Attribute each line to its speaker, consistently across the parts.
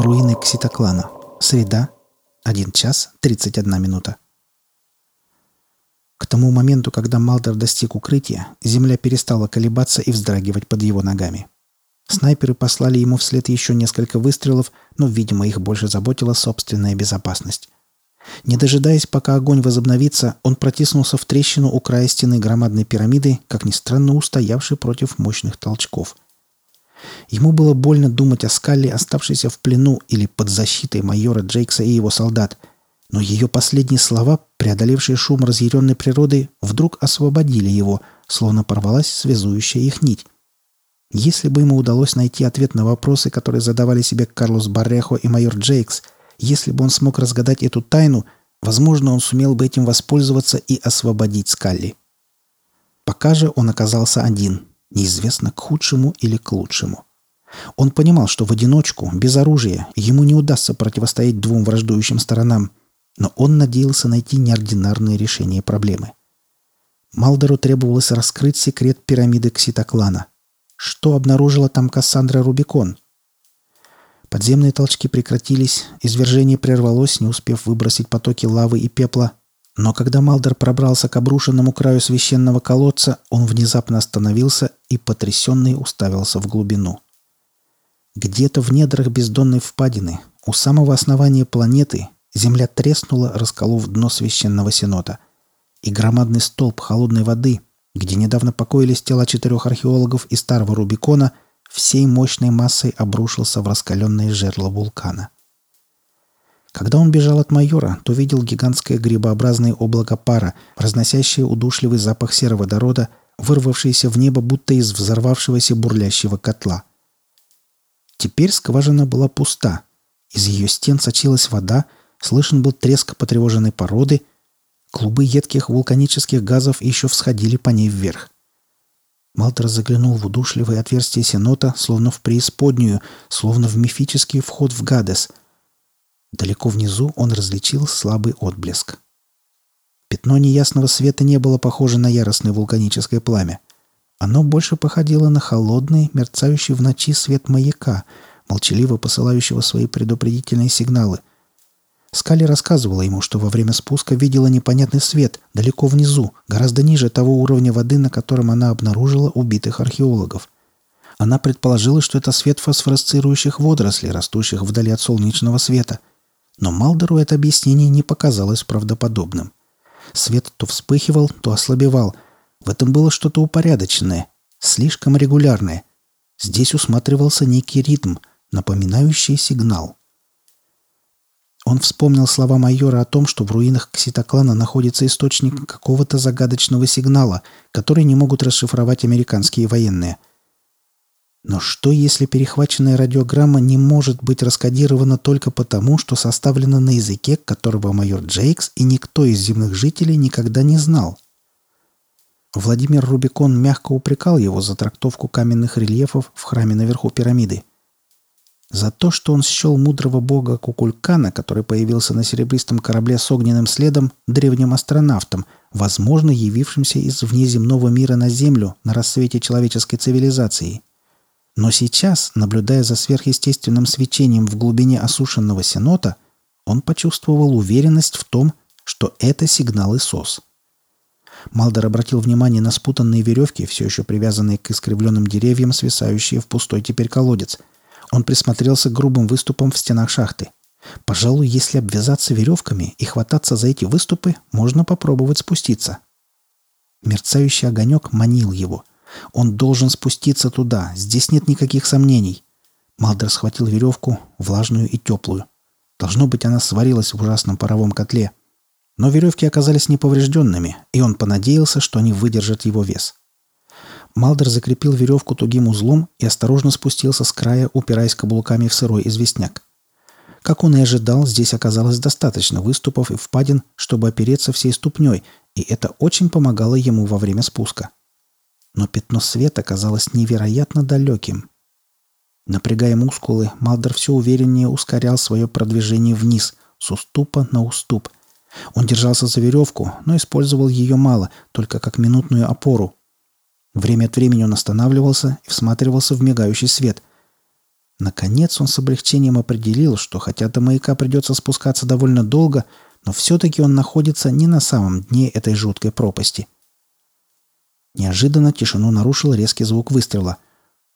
Speaker 1: Руины Кситоклана. Среда. 1 час 31 минута. К тому моменту, когда Малдер достиг укрытия, земля перестала колебаться и вздрагивать под его ногами. Снайперы послали ему вслед еще несколько выстрелов, но, видимо, их больше заботила собственная безопасность. Не дожидаясь, пока огонь возобновится, он протиснулся в трещину у края стены громадной пирамиды, как ни странно устоявший против мощных толчков. Ему было больно думать о Скалле, оставшейся в плену или под защитой майора Джейкса и его солдат, но ее последние слова, преодолевшие шум разъяренной природы, вдруг освободили его, словно порвалась связующая их нить. Если бы ему удалось найти ответ на вопросы, которые задавали себе Карлос Баррехо и майор Джейкс – если бы он смог разгадать эту тайну, возможно, он сумел бы этим воспользоваться и освободить Скалли. Пока же он оказался один, неизвестно к худшему или к лучшему. Он понимал, что в одиночку, без оружия, ему не удастся противостоять двум враждующим сторонам, но он надеялся найти неординарное решение проблемы. Малдеру требовалось раскрыть секрет пирамиды Кситоклана. Что обнаружила там Кассандра Рубикон – Подземные толчки прекратились, извержение прервалось, не успев выбросить потоки лавы и пепла. Но когда Малдер пробрался к обрушенному краю священного колодца, он внезапно остановился и потрясенный уставился в глубину. Где-то в недрах бездонной впадины, у самого основания планеты, земля треснула, расколов дно священного сенота. И громадный столб холодной воды, где недавно покоились тела четырех археологов из старого Рубикона – всей мощной массой обрушился в раскаленное жерло вулкана. Когда он бежал от майора, то видел гигантское грибообразное облако пара, разносящее удушливый запах сероводорода, вырвавшееся в небо будто из взорвавшегося бурлящего котла. Теперь скважина была пуста. Из ее стен сочилась вода, слышен был треск потревоженной породы, клубы едких вулканических газов еще всходили по ней вверх. Малтер заглянул в удушливое отверстие сенота, словно в преисподнюю, словно в мифический вход в Гадес. Далеко внизу он различил слабый отблеск. Пятно неясного света не было похоже на яростное вулканическое пламя. Оно больше походило на холодный, мерцающий в ночи свет маяка, молчаливо посылающего свои предупредительные сигналы. Скали рассказывала ему, что во время спуска видела непонятный свет далеко внизу, гораздо ниже того уровня воды, на котором она обнаружила убитых археологов. Она предположила, что это свет фосфоресцирующих водорослей, растущих вдали от солнечного света. Но Малдеру это объяснение не показалось правдоподобным. Свет то вспыхивал, то ослабевал. В этом было что-то упорядоченное, слишком регулярное. Здесь усматривался некий ритм, напоминающий сигнал. Он вспомнил слова майора о том, что в руинах Кситоклана находится источник какого-то загадочного сигнала, который не могут расшифровать американские военные. Но что, если перехваченная радиограмма не может быть раскодирована только потому, что составлена на языке, которого майор Джейкс и никто из земных жителей никогда не знал? Владимир Рубикон мягко упрекал его за трактовку каменных рельефов в храме наверху пирамиды. За то, что он счел мудрого бога Кукулькана, который появился на серебристом корабле с огненным следом, древним астронавтом, возможно, явившимся из внеземного мира на Землю на рассвете человеческой цивилизации. Но сейчас, наблюдая за сверхъестественным свечением в глубине осушенного сенота, он почувствовал уверенность в том, что это сигналы СОС. Малдер обратил внимание на спутанные веревки, все еще привязанные к искривленным деревьям, свисающие в пустой теперь колодец – он присмотрелся к грубым выступам в стенах шахты. Пожалуй, если обвязаться веревками и хвататься за эти выступы, можно попробовать спуститься. Мерцающий огонек манил его. Он должен спуститься туда, здесь нет никаких сомнений. Малдер схватил веревку, влажную и теплую. Должно быть, она сварилась в ужасном паровом котле. Но веревки оказались неповрежденными, и он понадеялся, что они выдержат его вес. Малдер закрепил веревку тугим узлом и осторожно спустился с края, упираясь каблуками в сырой известняк. Как он и ожидал, здесь оказалось достаточно выступов и впадин, чтобы опереться всей ступней, и это очень помогало ему во время спуска. Но пятно света казалось невероятно далеким. Напрягая мускулы, Малдер все увереннее ускорял свое продвижение вниз, с уступа на уступ. Он держался за веревку, но использовал ее мало, только как минутную опору, Время от времени он останавливался и всматривался в мигающий свет. Наконец он с облегчением определил, что хотя до маяка придется спускаться довольно долго, но все-таки он находится не на самом дне этой жуткой пропасти. Неожиданно тишину нарушил резкий звук выстрела.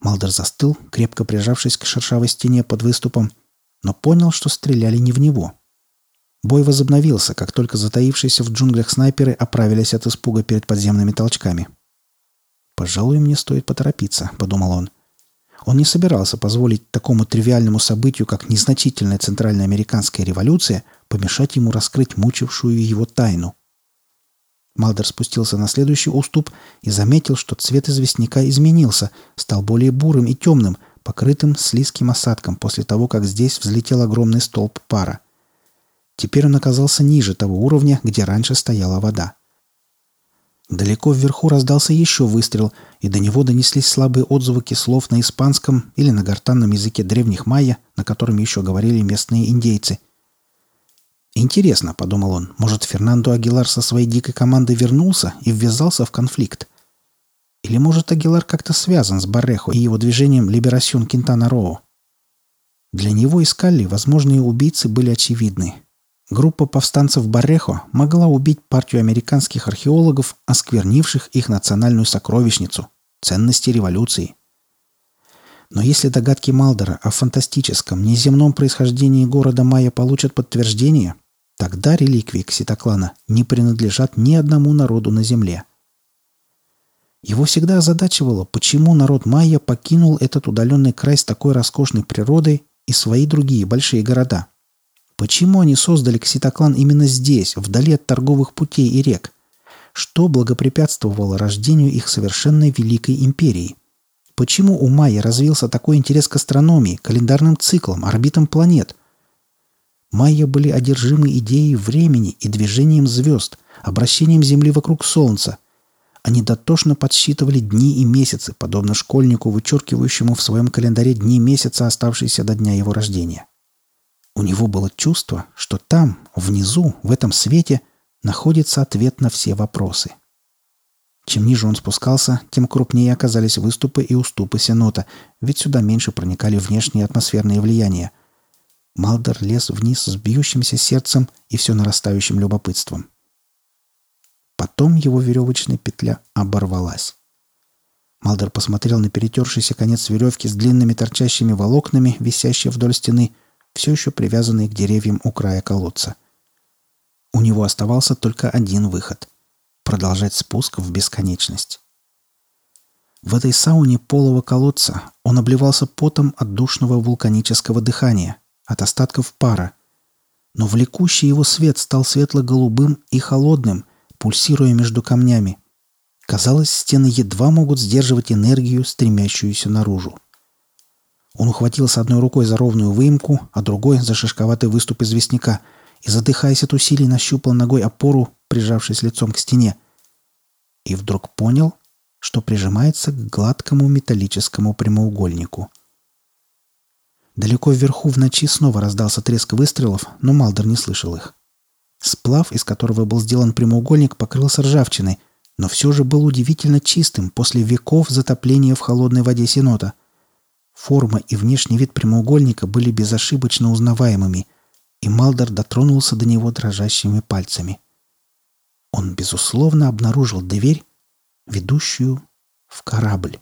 Speaker 1: Малдер застыл, крепко прижавшись к шершавой стене под выступом, но понял, что стреляли не в него. Бой возобновился, как только затаившиеся в джунглях снайперы оправились от испуга перед подземными толчками. «Пожалуй, мне стоит поторопиться», — подумал он. Он не собирался позволить такому тривиальному событию, как незначительная центральноамериканская революция, помешать ему раскрыть мучившую его тайну. Малдер спустился на следующий уступ и заметил, что цвет известняка изменился, стал более бурым и темным, покрытым слизким осадком после того, как здесь взлетел огромный столб пара. Теперь он оказался ниже того уровня, где раньше стояла вода. Далеко вверху раздался еще выстрел, и до него донеслись слабые отзвуки слов на испанском или на гортанном языке древних майя, на котором еще говорили местные индейцы. «Интересно», — подумал он, — «может, Фернандо Агилар со своей дикой командой вернулся и ввязался в конфликт? Или, может, Агилар как-то связан с Баррехо и его движением «Либерасьон Кентана Роу»? Для него и Скалли возможные убийцы были очевидны. Группа повстанцев Баррехо могла убить партию американских археологов, осквернивших их национальную сокровищницу – ценности революции. Но если догадки Малдера о фантастическом, неземном происхождении города Майя получат подтверждение, тогда реликвии Кситоклана не принадлежат ни одному народу на Земле. Его всегда озадачивало, почему народ Майя покинул этот удаленный край с такой роскошной природой и свои другие большие города – Почему они создали кситоклан именно здесь, вдали от торговых путей и рек? Что благопрепятствовало рождению их совершенно великой империи? Почему у майя развился такой интерес к астрономии, календарным циклам, орбитам планет? Майя были одержимы идеей времени и движением звезд, обращением Земли вокруг Солнца. Они дотошно подсчитывали дни и месяцы, подобно школьнику, вычеркивающему в своем календаре дни месяца, оставшиеся до дня его рождения. У него было чувство, что там, внизу, в этом свете, находится ответ на все вопросы. Чем ниже он спускался, тем крупнее оказались выступы и уступы Сенота, ведь сюда меньше проникали внешние атмосферные влияния. Малдер лез вниз с бьющимся сердцем и все нарастающим любопытством. Потом его веревочная петля оборвалась. Малдер посмотрел на перетершийся конец веревки с длинными торчащими волокнами, висящие вдоль стены, все еще привязанный к деревьям у края колодца. У него оставался только один выход — продолжать спуск в бесконечность. В этой сауне полого колодца он обливался потом от душного вулканического дыхания, от остатков пара. Но влекущий его свет стал светло-голубым и холодным, пульсируя между камнями. Казалось, стены едва могут сдерживать энергию, стремящуюся наружу. Он ухватился одной рукой за ровную выемку, а другой за шишковатый выступ известняка и, задыхаясь от усилий, нащупал ногой опору, прижавшись лицом к стене. И вдруг понял, что прижимается к гладкому металлическому прямоугольнику. Далеко вверху в ночи снова раздался треск выстрелов, но Малдер не слышал их. Сплав, из которого был сделан прямоугольник, покрылся ржавчиной, но все же был удивительно чистым после веков затопления в холодной воде Сенота – Форма и внешний вид прямоугольника были безошибочно узнаваемыми, и Малдер дотронулся до него дрожащими пальцами. Он, безусловно, обнаружил дверь, ведущую в корабль.